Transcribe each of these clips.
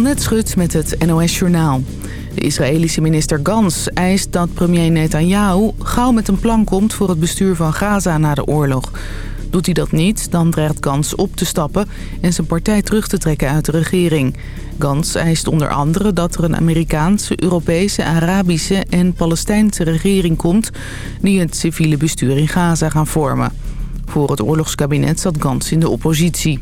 Annette Schut met het NOS Journaal. De Israëlische minister Gans eist dat premier Netanyahu gauw met een plan komt voor het bestuur van Gaza na de oorlog. Doet hij dat niet, dan dreigt Gans op te stappen en zijn partij terug te trekken uit de regering. Gans eist onder andere dat er een Amerikaanse, Europese, Arabische en Palestijnse regering komt... die het civiele bestuur in Gaza gaan vormen. Voor het oorlogskabinet zat Gans in de oppositie.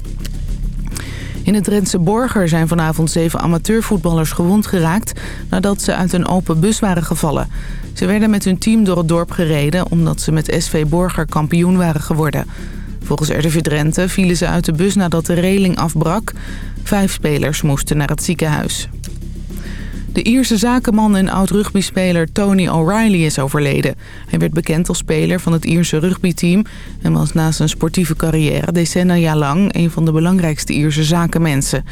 In het Drentse Borger zijn vanavond zeven amateurvoetballers gewond geraakt... nadat ze uit een open bus waren gevallen. Ze werden met hun team door het dorp gereden... omdat ze met SV Borger kampioen waren geworden. Volgens RTV Drenthe vielen ze uit de bus nadat de reling afbrak. Vijf spelers moesten naar het ziekenhuis. De Ierse zakenman en oud-rugbyspeler Tony O'Reilly is overleden. Hij werd bekend als speler van het Ierse rugbyteam... en was na zijn sportieve carrière decennia lang... een van de belangrijkste Ierse zakenmensen.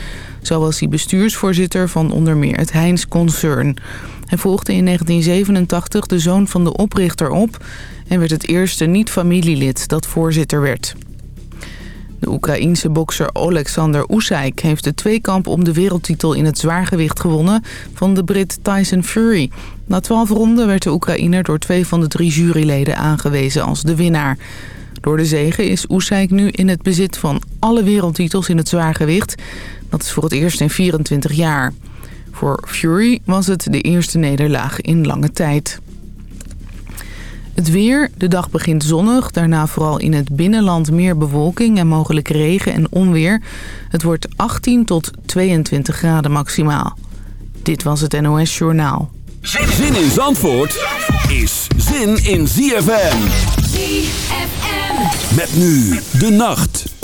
Zo was hij bestuursvoorzitter van onder meer het Heinz Concern. Hij volgde in 1987 de zoon van de oprichter op... en werd het eerste niet-familielid dat voorzitter werd. De Oekraïense bokser Alexander Usyk heeft de tweekamp om de wereldtitel in het zwaargewicht gewonnen van de Brit Tyson Fury. Na twaalf ronden werd de Oekraïner door twee van de drie juryleden aangewezen als de winnaar. Door de zege is Usyk nu in het bezit van alle wereldtitels in het zwaargewicht. Dat is voor het eerst in 24 jaar. Voor Fury was het de eerste nederlaag in lange tijd. Het weer. De dag begint zonnig. Daarna vooral in het binnenland meer bewolking en mogelijk regen en onweer. Het wordt 18 tot 22 graden maximaal. Dit was het NOS Journaal. Zin in Zandvoort is zin in ZFM. ZFM. Met nu de nacht.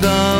down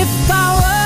If I were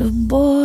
a boy.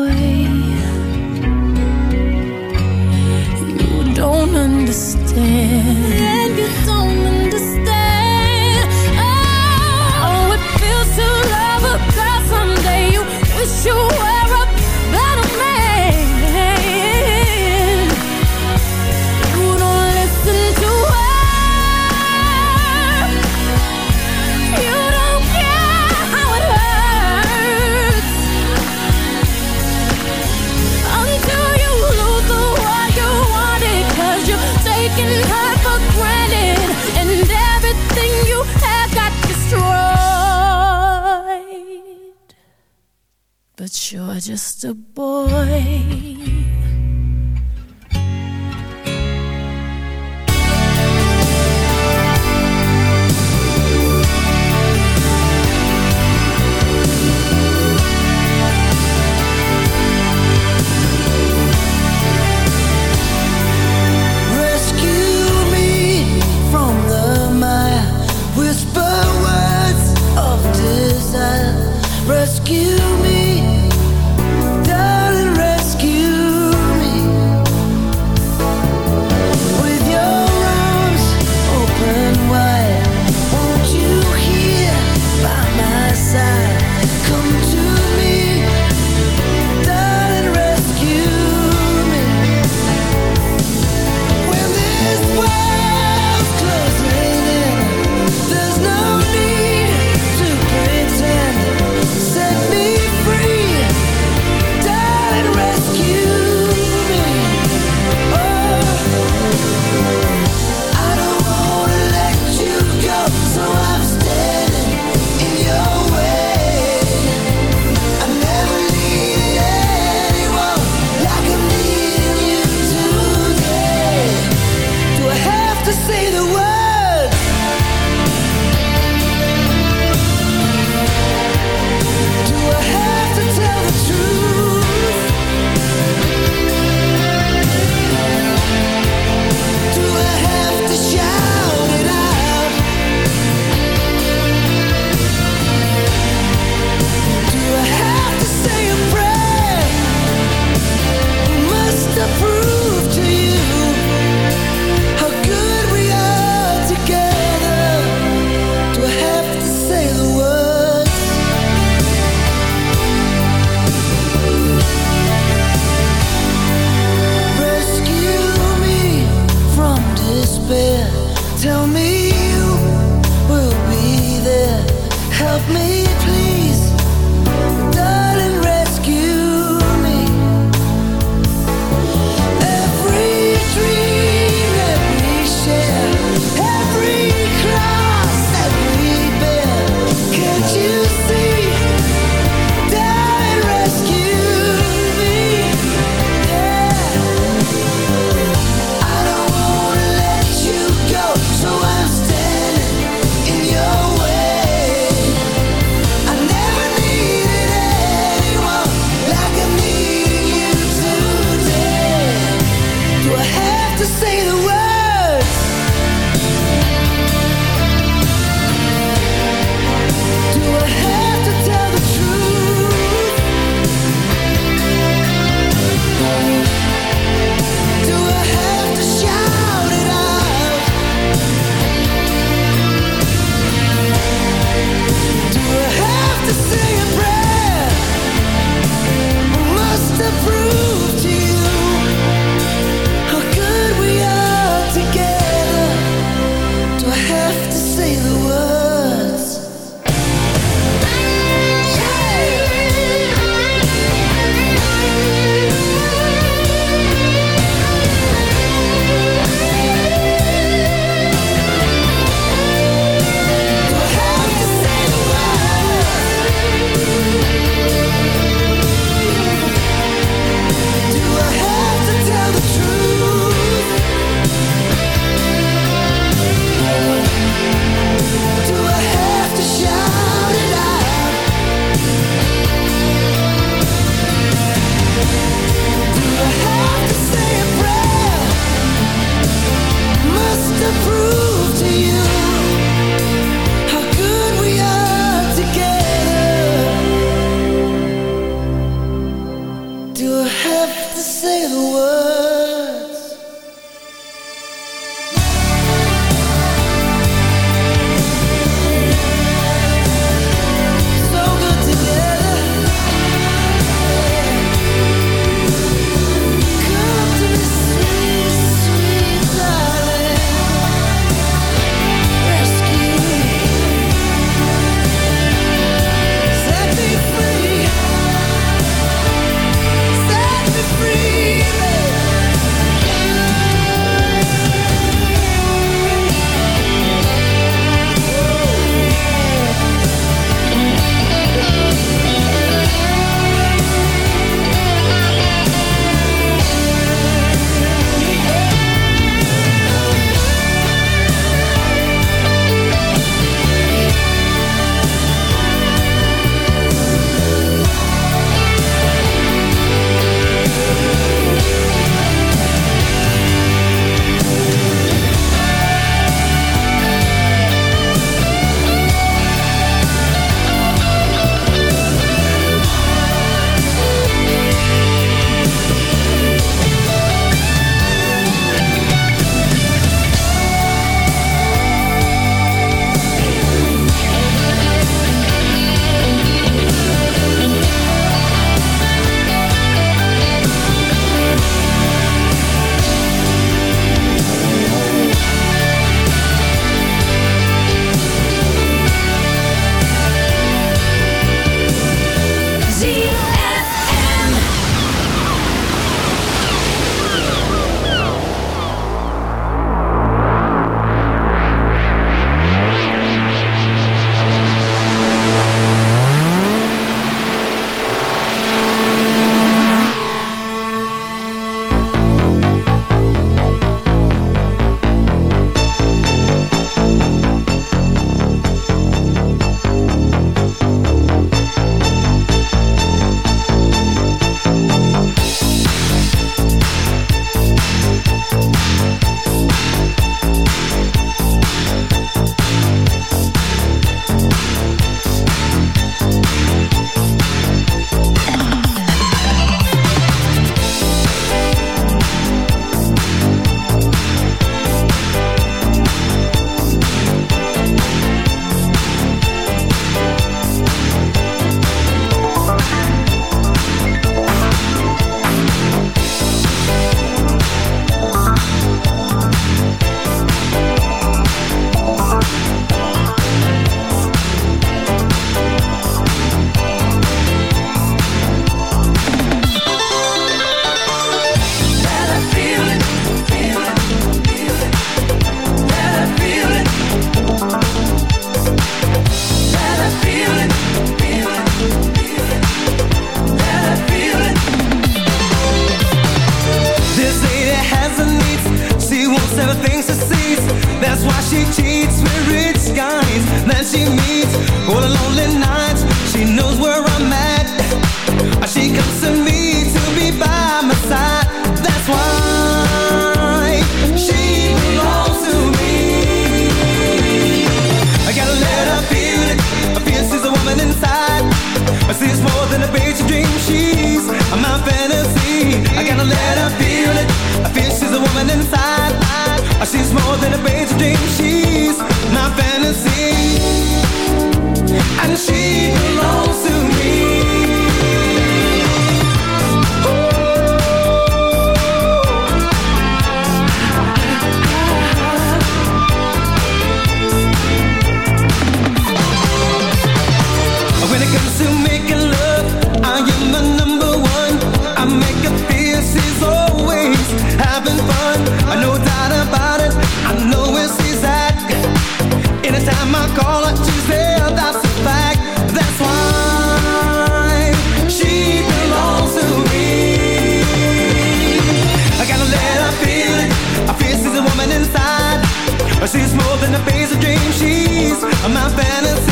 I've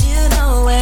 you to know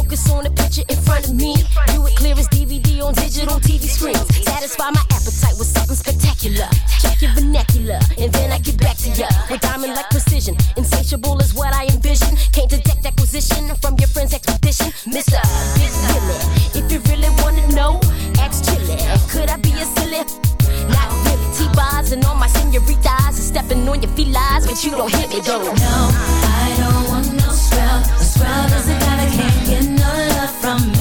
focus on the picture in front of me. View it clear as DVD on digital TV screens. Satisfy my appetite with something spectacular. Check your vernacular, and then I get back to ya. With diamond like precision, insatiable is what I envision. Can't detect acquisition from your friend's expedition. Mr. Big if you really wanna know, ask Chilli. Could I be a silly? Not really. T-bars and all my senoritas are stepping on your felines, but you don't hit me though. No, I don't want no scrub. A scrub is a guy that can't your love from me.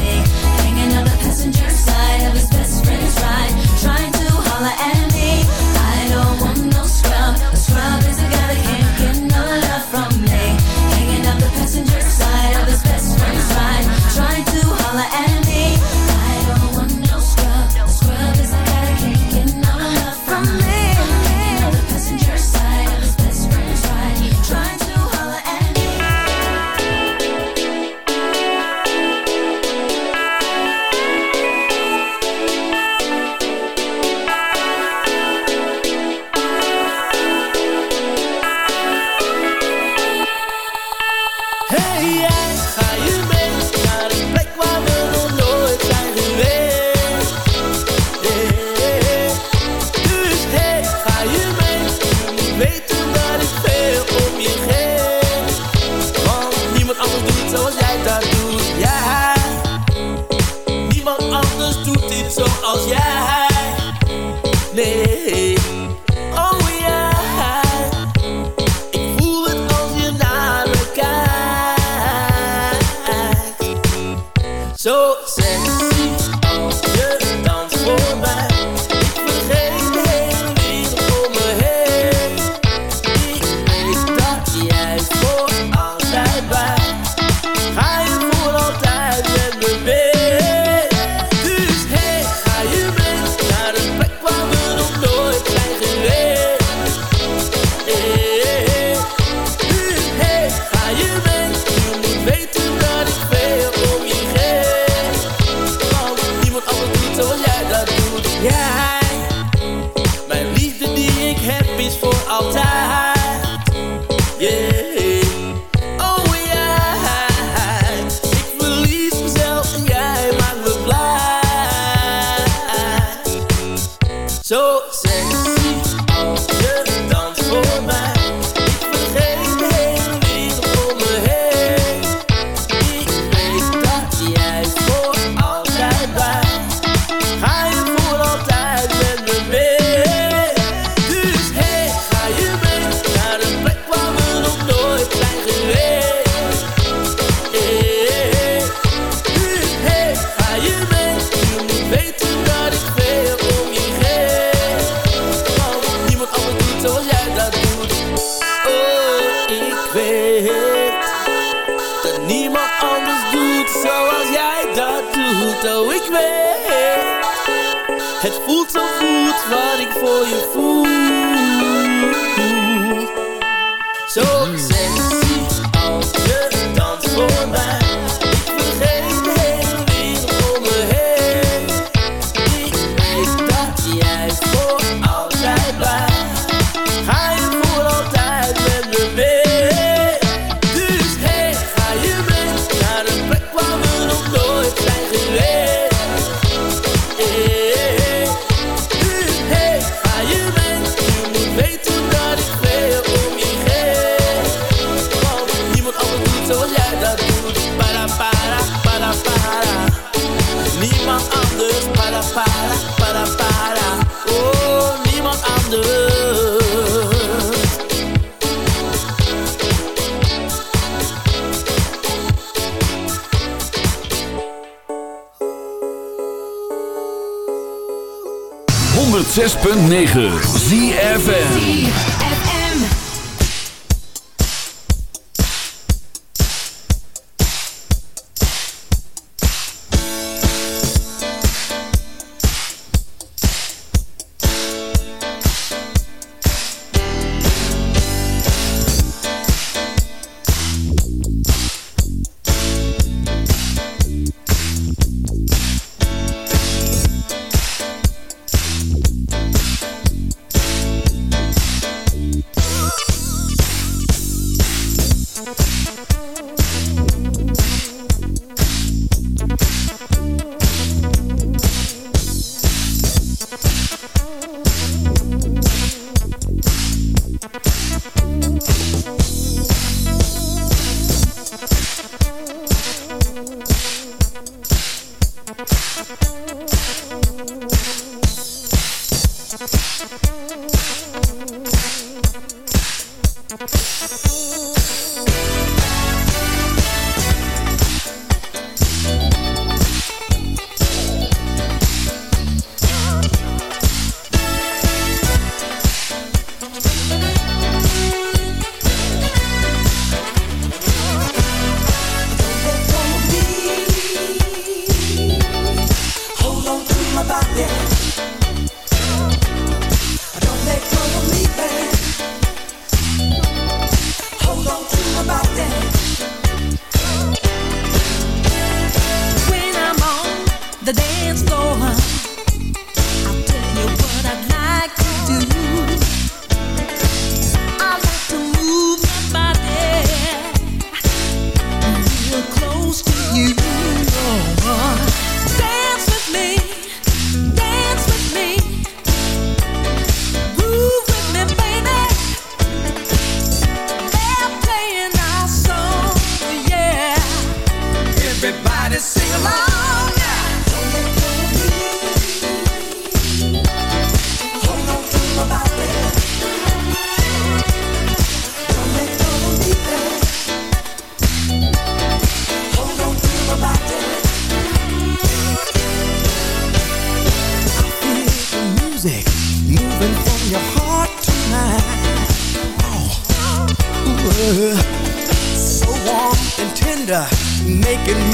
Het voelt zo goed wat ik voor je voel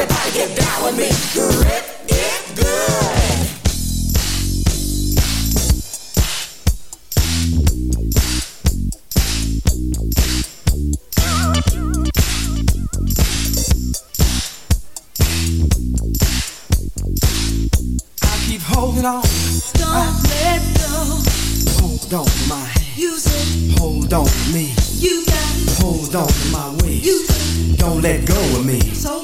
Everybody get down with me. Grip it good. I keep holding on. Don't let go. Hold on to my hand. Use it. Hold on to me. You got. Hold on to my waist. You Don't let go of me. So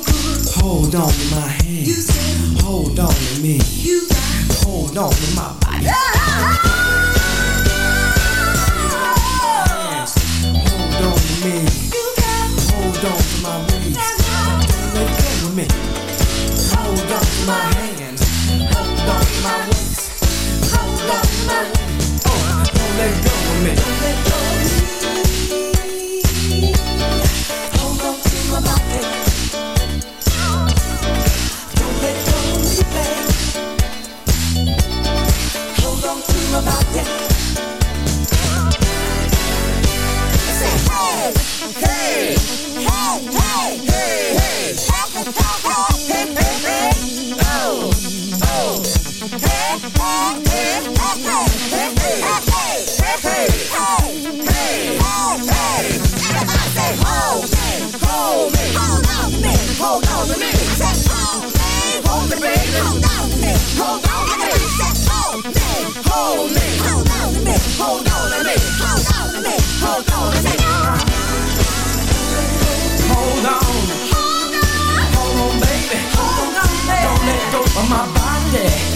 Hold on to my hand. You said, Hold on to me. You got, Hold on to my body. Hold on to me. You got, Hold on to my waist. Let go of me. Hold on to my hand. Hold on to my waist. Hold on to my waist. Oh, don't let go of me. Don't let go. hold on to me. Hold me, hold me, hold on to me, hold on to me, hold on to me, hold on to me. Hold on, hold on, baby, hold on. Don't let go of my body.